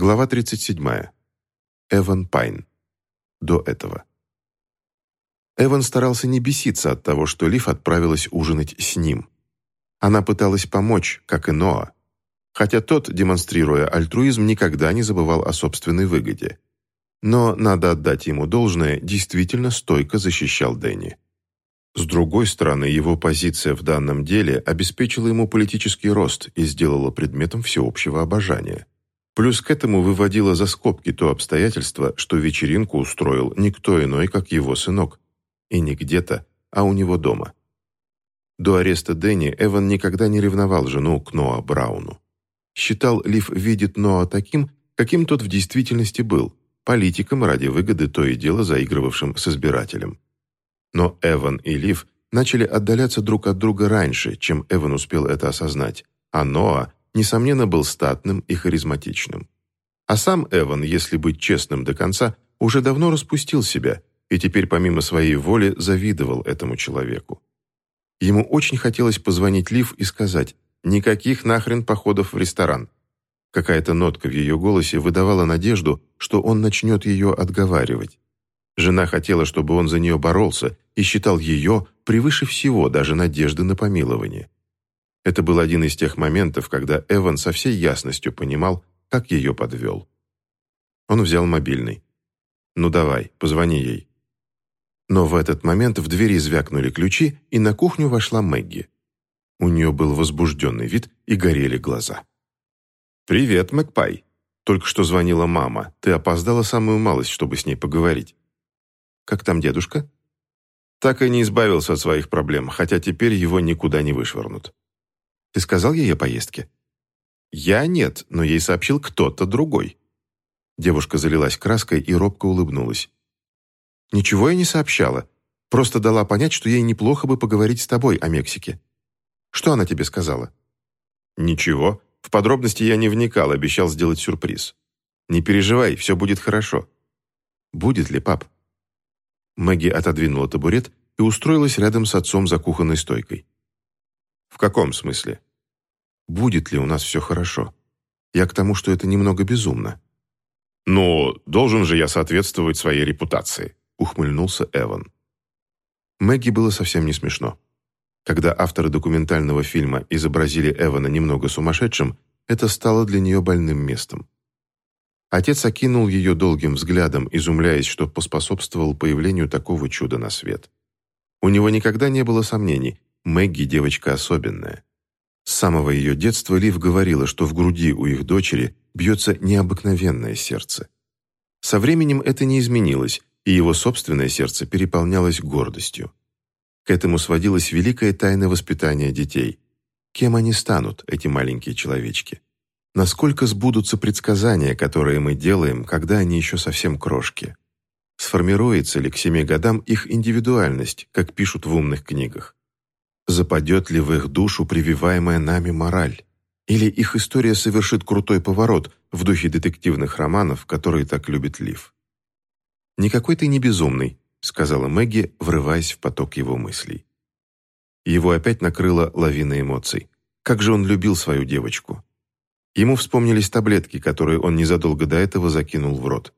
Глава 37. Эван Пайн. До этого. Эван старался не беситься от того, что Лив отправилась ужинать с ним. Она пыталась помочь, как и Ноа. Хотя тот, демонстрируя альтруизм, никогда не забывал о собственной выгоде. Но, надо отдать ему должное, действительно стойко защищал Дэнни. С другой стороны, его позиция в данном деле обеспечила ему политический рост и сделала предметом всеобщего обожания. Плюс к этому выводила за скобки то обстоятельство, что вечеринку устроил никто иной, как его сынок. И не где-то, а у него дома. До ареста Дэнни Эван никогда не ревновал жену к Ноа Брауну. Считал, Лив видит Ноа таким, каким тот в действительности был, политиком ради выгоды то и дело заигрывавшим с избирателем. Но Эван и Лив начали отдаляться друг от друга раньше, чем Эван успел это осознать, а Ноа, несомненно, был статным и харизматичным. А сам Эван, если быть честным до конца, уже давно распустил себя и теперь помимо своей воли завидовал этому человеку. Ему очень хотелось позвонить Лив и сказать «Никаких нахрен походов в ресторан». Какая-то нотка в ее голосе выдавала надежду, что он начнет ее отговаривать. Жена хотела, чтобы он за нее боролся и считал ее превыше всего даже надежды на помилование. Это был один из тех моментов, когда Эван со всей ясностью понимал, как ее подвел. Он взял мобильный. «Ну давай, позвони ей». Но в этот момент в двери звякнули ключи, и на кухню вошла Мэгги. У нее был возбужденный вид и горели глаза. «Привет, Мэгпай. Только что звонила мама. Ты опоздала самую малость, чтобы с ней поговорить». Как там дедушка?» Так и не избавился от своих проблем, хотя теперь его никуда не вышвырнут. «Ты сказал ей о поездке?» «Я нет, но ей сообщил кто-то другой». Девушка залилась краской и робко улыбнулась. «Ничего я не сообщала. Просто дала понять, что ей неплохо бы поговорить с тобой о Мексике. Что она тебе сказала?» «Ничего. В подробности я не вникал, обещал сделать сюрприз. Не переживай, все будет хорошо». «Будет ли, пап?» Мэгги отодвинула табурет и устроилась рядом с отцом за кухонной стойкой. «В каком смысле?» «Будет ли у нас все хорошо? Я к тому, что это немного безумно». «Ну, должен же я соответствовать своей репутации», — ухмыльнулся Эван. Мэгги было совсем не смешно. Когда авторы документального фильма изобразили Эвана немного сумасшедшим, это стало для нее больным местом. Отец окинул ее долгим взглядом, изумляясь, что поспособствовал появлению такого чуда на свет. У него никогда не было сомнений, Мэгги девочка особенная. С самого ее детства Лив говорила, что в груди у их дочери бьется необыкновенное сердце. Со временем это не изменилось, и его собственное сердце переполнялось гордостью. К этому сводилась великая тайна воспитания детей. Кем они станут, эти маленькие человечки? Насколько сбудутся предсказания, которые мы делаем, когда они еще совсем крошки? Сформируется ли к семи годам их индивидуальность, как пишут в умных книгах? Западет ли в их душу прививаемая нами мораль? Или их история совершит крутой поворот в духе детективных романов, которые так любит Лив? «Никакой ты не безумный», — сказала Мэгги, врываясь в поток его мыслей. Его опять накрыла лавина эмоций. Как же он любил свою девочку. Ему вспомнились таблетки, которые он незадолго до этого закинул в рот.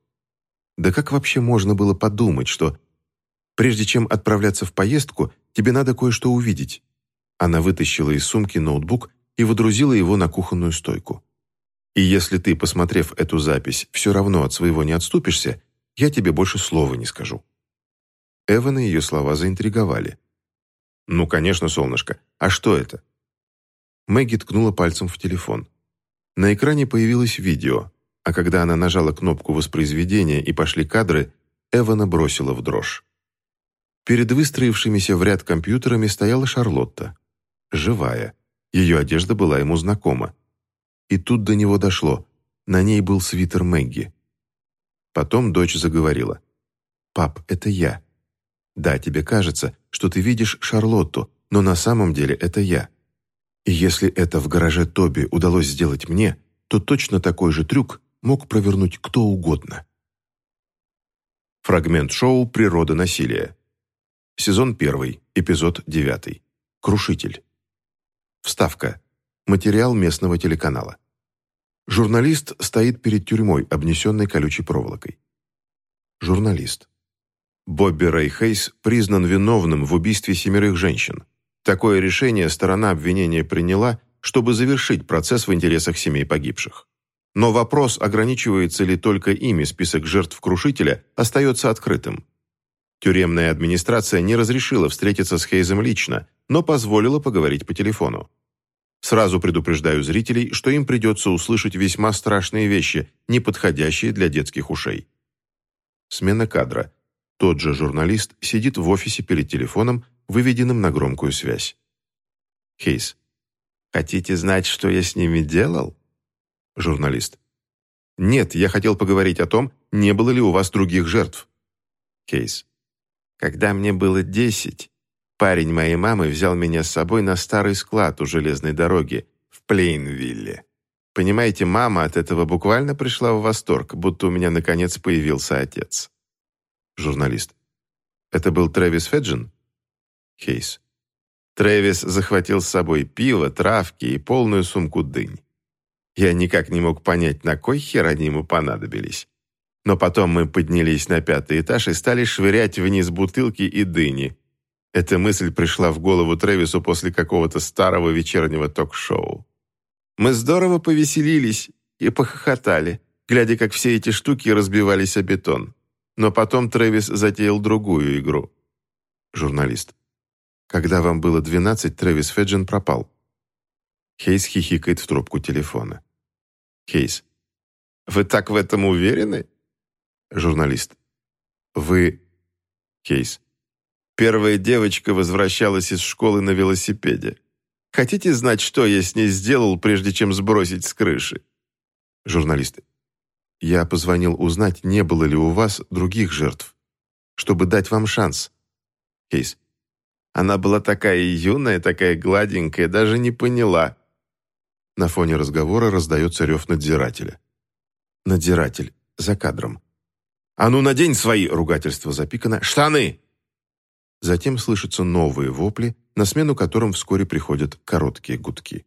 Да как вообще можно было подумать, что прежде чем отправляться в поездку, тебе надо кое-что увидеть? Она вытащила из сумки ноутбук и водрузила его на кухонную стойку. И если ты, посмотрев эту запись, все равно от своего не отступишься, я тебе больше слова не скажу. Эвана ее слова заинтриговали. «Ну, конечно, солнышко. А что это?» Мэгги ткнула пальцем в телефон. На экране появилось видео, а когда она нажала кнопку воспроизведения и пошли кадры, Эвана бросила в дрожь. Перед выстроившимися в ряд компьютерами стояла Шарлотта. Живая. Ее одежда была ему знакома. И тут до него дошло. На ней был свитер Мэгги. Потом дочь заговорила. «Пап, это я. Да, тебе кажется, что ты видишь Шарлотту, но на самом деле это я. И если это в гараже Тоби удалось сделать мне, то точно такой же трюк мог провернуть кто угодно. Фрагмент шоу «Природа насилия». Сезон 1, эпизод 9. Крушитель. Вставка. Материал местного телеканала. Журналист стоит перед тюрьмой, обнесенной колючей проволокой. Журналист. Бобби Рэй Хейс признан виновным в убийстве семерых женщин. Такое решение сторона обвинения приняла, чтобы завершить процесс в интересах семей погибших. Но вопрос, ограничивается ли только ими список жертв крушителя, остается открытым. Тюремная администрация не разрешила встретиться с Хейзом лично, но позволила поговорить по телефону. Сразу предупреждаю зрителей, что им придется услышать весьма страшные вещи, не подходящие для детских ушей. Смена кадра. Тот же журналист сидит в офисе перед телефоном, выведенным на громкую связь. Хейс. «Хотите знать, что я с ними делал?» Журналист. «Нет, я хотел поговорить о том, не было ли у вас других жертв». Кейс. «Когда мне было десять, парень моей мамы взял меня с собой на старый склад у железной дороги в Плейнвилле. Понимаете, мама от этого буквально пришла в восторг, будто у меня наконец появился отец». Журналист. «Это был Трэвис Феджин?» Кейс. Трэвис захватил с собой пиво, травки и полную сумку дынь. Я никак не мог понять, на кой хер они ему понадобились. Но потом мы поднялись на пятый этаж и стали швырять вниз бутылки и дыни. Эта мысль пришла в голову Трэвису после какого-то старого вечернего ток-шоу. Мы здорово повеселились и похохотали, глядя, как все эти штуки разбивались о бетон. Но потом Трэвис затеял другую игру. Журналист. Когда вам было 12, Трэвис Феджин пропал. Хейс хихикает в трубку телефона. Хейс. «Вы так в этом уверены?» Журналист. «Вы...» Хейс. «Первая девочка возвращалась из школы на велосипеде. Хотите знать, что я с ней сделал, прежде чем сбросить с крыши?» Журналист. «Я позвонил узнать, не было ли у вас других жертв, чтобы дать вам шанс». Хейс. «Она была такая юная, такая гладенькая, даже не поняла, на фоне разговора раздается рев надзирателя. Надзиратель. За кадром. «А ну, надень свои!» — ругательство запикано. «Штаны!» Затем слышатся новые вопли, на смену которым вскоре приходят короткие гудки.